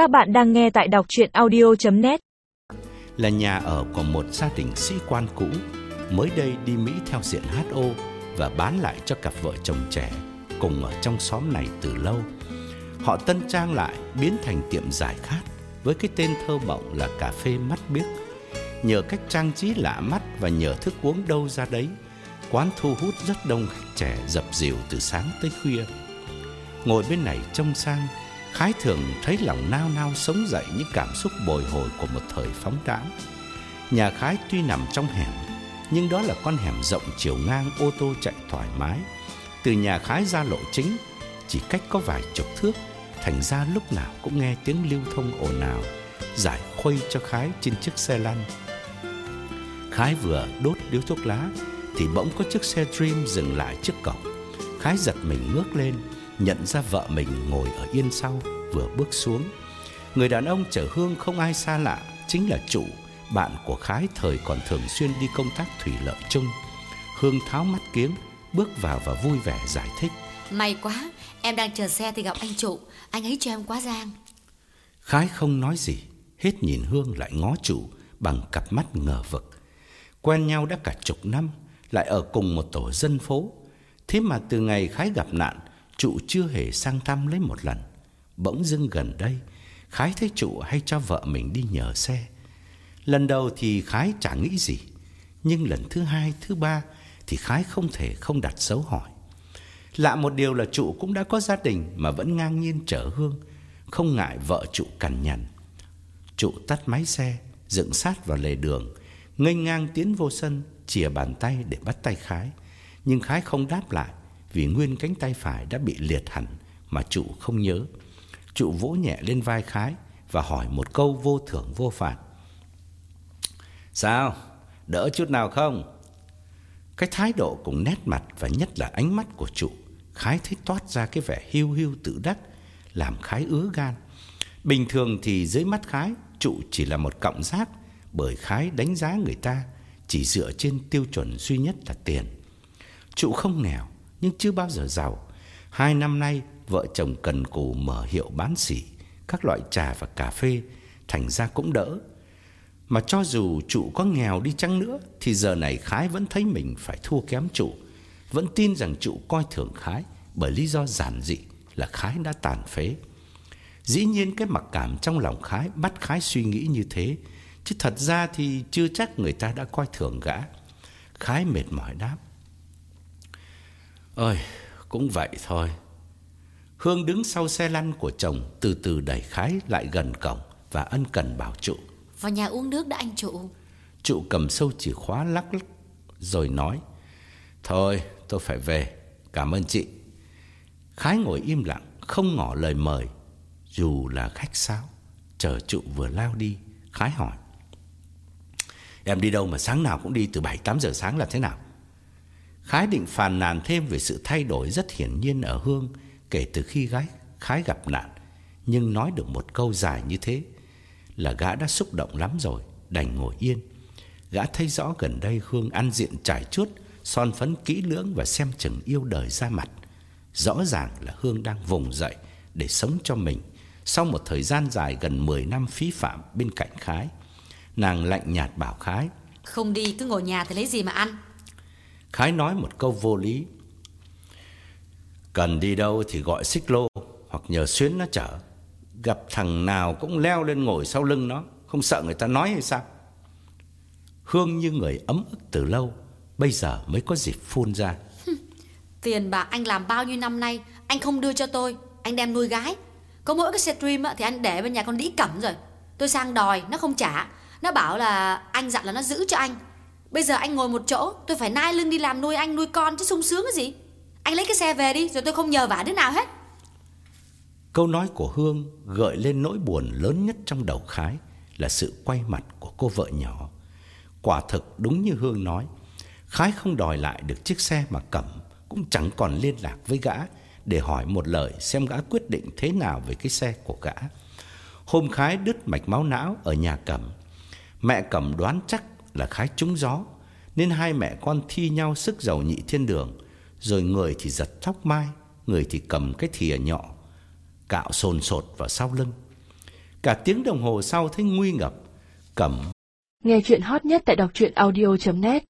Các bạn đang nghe tại đọc chuyện audio.net Là nhà ở của một gia đình sĩ quan cũ, Mới đây đi Mỹ theo diện HO Và bán lại cho cặp vợ chồng trẻ Cùng ở trong xóm này từ lâu. Họ tân trang lại, biến thành tiệm giải khát, Với cái tên thơ mộng là cà phê mắt biếc. Nhờ cách trang trí lạ mắt và nhờ thức uống đâu ra đấy, Quán thu hút rất đông khách trẻ dập dìu từ sáng tới khuya. Ngồi bên này trông sang Khái thường thấy lòng nao nao sống dậy những cảm xúc bồi hồi của một thời phóng đãng. Nhà Khái tuy nằm trong hẻm, nhưng đó là con hẻm rộng chiều ngang ô tô chạy thoải mái. Từ nhà Khái ra lộ chính, chỉ cách có vài chục thước, thành ra lúc nào cũng nghe tiếng lưu thông ồn ào, giải khuây cho Khái trên chiếc xe lăn. Khái vừa đốt điếu thuốc lá, thì bỗng có chiếc xe Dream dừng lại trước cổng. Khái giật mình ngước lên, nhận ra vợ mình ngồi ở yên sau, vừa bước xuống. Người đàn ông chở Hương không ai xa lạ, chính là chủ, bạn của Khái thời còn thường xuyên đi công tác thủy lợi chung. Hương tháo mắt kiếng, bước vào và vui vẻ giải thích. May quá, em đang chờ xe thì gặp anh chủ, anh ấy cho em quá giang. Khái không nói gì, hết nhìn Hương lại ngó chủ bằng cặp mắt ngờ vực. Quen nhau đã cả chục năm, lại ở cùng một tổ dân phố. Thế mà từ ngày Khái gặp nạn, trụ chưa hề sang thăm lấy một lần. Bỗng dưng gần đây, Khái thấy trụ hay cho vợ mình đi nhờ xe. Lần đầu thì Khái chẳng nghĩ gì, nhưng lần thứ hai, thứ ba thì Khái không thể không đặt dấu hỏi. Lạ một điều là trụ cũng đã có gia đình mà vẫn ngang nhiên trở Hương, không ngại vợ trụ cằn nhằn. Trụ tắt máy xe, dựng sát vào lề đường, Ngây ngang tiến vô sân, chìa bàn tay để bắt tay Khái, nhưng Khái không đáp lại vì nguyên cánh tay phải đã bị liệt hẳn mà trụ không nhớ. Trụ vỗ nhẹ lên vai Khái và hỏi một câu vô thưởng vô phạt. Sao? Đỡ chút nào không? Cái thái độ cùng nét mặt và nhất là ánh mắt của trụ, Khái thấy toát ra cái vẻ hiu hiu tự đắc, làm Khái ứa gan. Bình thường thì dưới mắt Khái, trụ chỉ là một cọng rác, bởi Khái đánh giá người ta chỉ dựa trên tiêu chuẩn duy nhất là tiền. Trụ không nghèo, nhưng chưa bao giờ giàu. Hai năm nay, vợ chồng cần cù mở hiệu bán xỉ, các loại trà và cà phê, thành ra cũng đỡ. Mà cho dù trụ có nghèo đi chăng nữa, thì giờ này Khái vẫn thấy mình phải thua kém trụ. Vẫn tin rằng trụ coi thường Khái, bởi lý do giản dị là Khái đã tàn phế. Dĩ nhiên cái mặc cảm trong lòng Khái bắt Khái suy nghĩ như thế, chứ thật ra thì chưa chắc người ta đã coi thường gã. Khái mệt mỏi đáp. Ôi, cũng vậy thôi. Hương đứng sau xe lăn của chồng từ từ đẩy Khái lại gần cổng và ân cần bảo trụ. Vào nhà uống nước đã anh trụ. Trụ cầm sâu chìa khóa lắc lắc rồi nói. Thôi, tôi phải về. Cảm ơn chị. Khái ngồi im lặng, không ngỏ lời mời, dù là khách sáo. Chờ trụ vừa lao đi, Khái hỏi. Em đi đâu mà sáng nào cũng đi từ 7-8 giờ sáng là thế nào? Khái định phàn nàn thêm về sự thay đổi rất hiển nhiên ở Hương kể từ khi gái Khái gặp nạn, nhưng nói được một câu dài như thế là gã đã xúc động lắm rồi, đành ngồi yên. Gã thấy rõ gần đây Hương ăn diện trải chuốt, son phấn kỹ lưỡng và xem chừng yêu đời ra mặt. Rõ ràng là Hương đang vùng dậy để sống cho mình sau một thời gian dài gần 10 năm phí phạm bên cạnh Khái. Nàng lạnh nhạt bảo Khái Không đi cứ ngồi nhà thì lấy gì mà ăn Khái nói một câu vô lý. Cần đi đâu thì gọi xích lô, Hoặc nhờ xuyến nó chở. Gặp thằng nào cũng leo lên ngồi sau lưng nó, Không sợ người ta nói hay sao? Hương như người ấm ức từ lâu, Bây giờ mới có dịp phun ra. Tiền bạc anh làm bao nhiêu năm nay, Anh không đưa cho tôi, Anh đem nuôi gái. Có mỗi cái xe stream thì anh để bên nhà con đĩ cẩm rồi. Tôi sang đòi, nó không trả. Nó bảo là anh dặn là nó giữ cho anh. Bây giờ anh ngồi một chỗ, Tôi phải nai lưng đi làm nuôi anh, nuôi con chứ sung sướng cái gì? Anh lấy cái xe về đi, Rồi tôi không nhờ vả đứa nào hết. Câu nói của Hương gợi lên nỗi buồn lớn nhất trong đầu Khái Là sự quay mặt của cô vợ nhỏ. Quả thực đúng như Hương nói, Khái không đòi lại được chiếc xe mà cầm, Cũng chẳng còn liên lạc với gã Để hỏi một lời xem gã quyết định thế nào về cái xe của gã. Hôm Khái đứt mạch máu não ở nhà Cẩm Mẹ Cẩm đoán chắc là khá trúng gió, Nên hai mẹ con thi nhau sức giàu nhị thiên đường, Rồi người thì giật tóc mai, Người thì cầm cái thìa nhỏ, Cạo sồn sột vào sau lưng Cả tiếng đồng hồ sau thấy nguy ngập. Cẩm Nghe chuyện hot nhất tại đọc truyện audio.net